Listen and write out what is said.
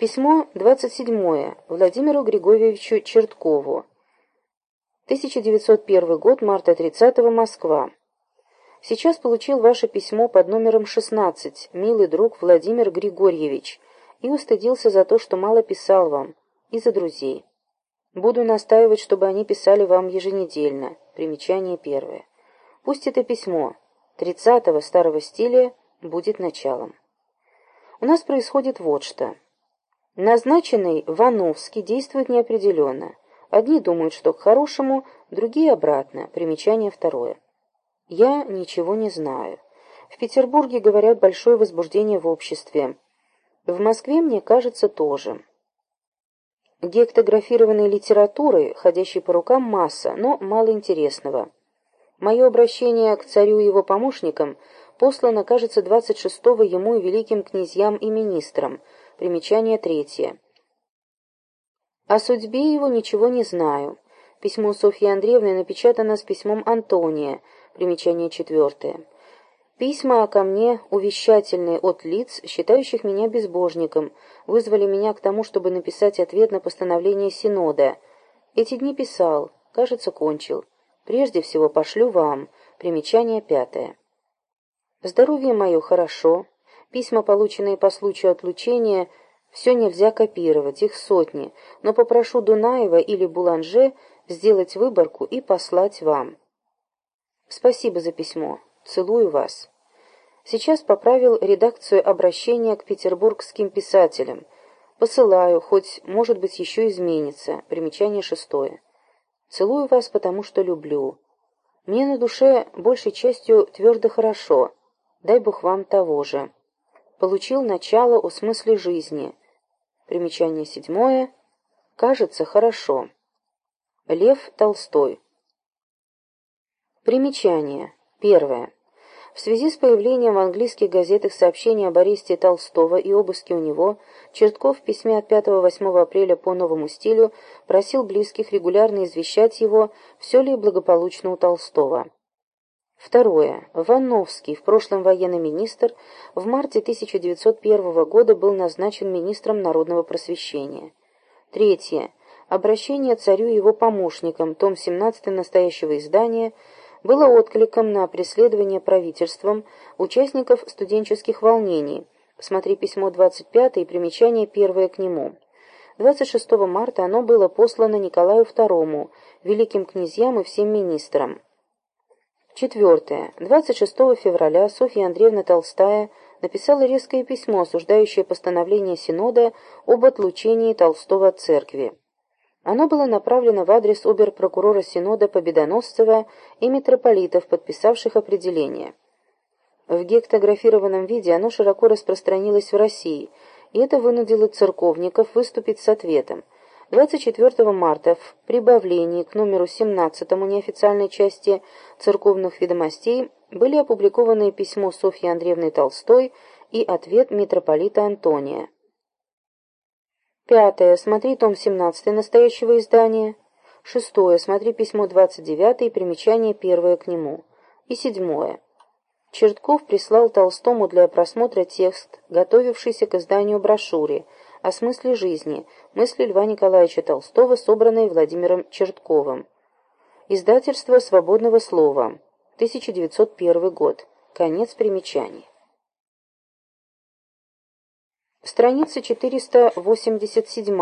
Письмо 27 Владимиру Григорьевичу Черткову. 1901 год, марта 30 Москва. Сейчас получил ваше письмо под номером 16, милый друг Владимир Григорьевич, и устыдился за то, что мало писал вам, и за друзей. Буду настаивать, чтобы они писали вам еженедельно. Примечание первое. Пусть это письмо 30-го старого стиля будет началом. У нас происходит вот что. Назначенный Вановский действует неопределенно. Одни думают, что к хорошему, другие обратно. Примечание второе. Я ничего не знаю. В Петербурге, говорят, большое возбуждение в обществе. В Москве, мне кажется, тоже. Гектографированной литературы, ходящей по рукам, масса, но мало интересного. Мое обращение к царю и его помощникам послано, кажется, 26-го ему и великим князьям и министрам – Примечание третье. О судьбе его ничего не знаю. Письмо Софьи Андреевны напечатано с письмом Антония. Примечание четвертое. Письма ко мне, увещательные от лиц, считающих меня безбожником, вызвали меня к тому, чтобы написать ответ на постановление Синода. Эти дни писал, кажется, кончил. Прежде всего пошлю вам. Примечание пятое. Здоровье мое хорошо, Письма, полученные по случаю отлучения, все нельзя копировать, их сотни, но попрошу Дунаева или Буланже сделать выборку и послать вам. Спасибо за письмо. Целую вас. Сейчас поправил редакцию обращения к петербургским писателям. Посылаю, хоть, может быть, еще изменится. Примечание шестое. Целую вас, потому что люблю. Мне на душе большей частью твердо хорошо. Дай Бог вам того же получил начало о смысле жизни. Примечание седьмое. Кажется, хорошо. Лев Толстой. Примечание. Первое. В связи с появлением в английских газетах сообщений об аресте Толстого и обыске у него, Чертков в письме от 5-8 апреля по новому стилю просил близких регулярно извещать его, все ли благополучно у Толстого. Второе. Вановский, в прошлом военный министр, в марте 1901 года был назначен министром народного просвещения. Третье. Обращение царю и его помощникам, том 17 настоящего издания, было откликом на преследование правительством участников студенческих волнений. Смотри письмо 25 и примечание первое к нему. 26 марта оно было послано Николаю II, великим князьям и всем министрам. Четвертое. 26 февраля Софья Андреевна Толстая написала резкое письмо, осуждающее постановление Синода об отлучении Толстого от церкви. Оно было направлено в адрес обер-прокурора Синода Победоносцева и митрополитов, подписавших определение. В гектографированном виде оно широко распространилось в России, и это вынудило церковников выступить с ответом – 24 марта в прибавлении к номеру 17 неофициальной части церковных ведомостей были опубликованы письмо Софьи Андреевны Толстой и ответ митрополита Антония. Пятое. Смотри том 17 настоящего издания. Шестое. Смотри письмо 29 и примечание первое к нему. И седьмое. Чертков прислал Толстому для просмотра текст, готовившийся к изданию брошюры – о смысле жизни, мысли Льва Николаевича Толстого, собранные Владимиром Чертковым. Издательство «Свободного слова», 1901 год. Конец примечаний. Страница 487.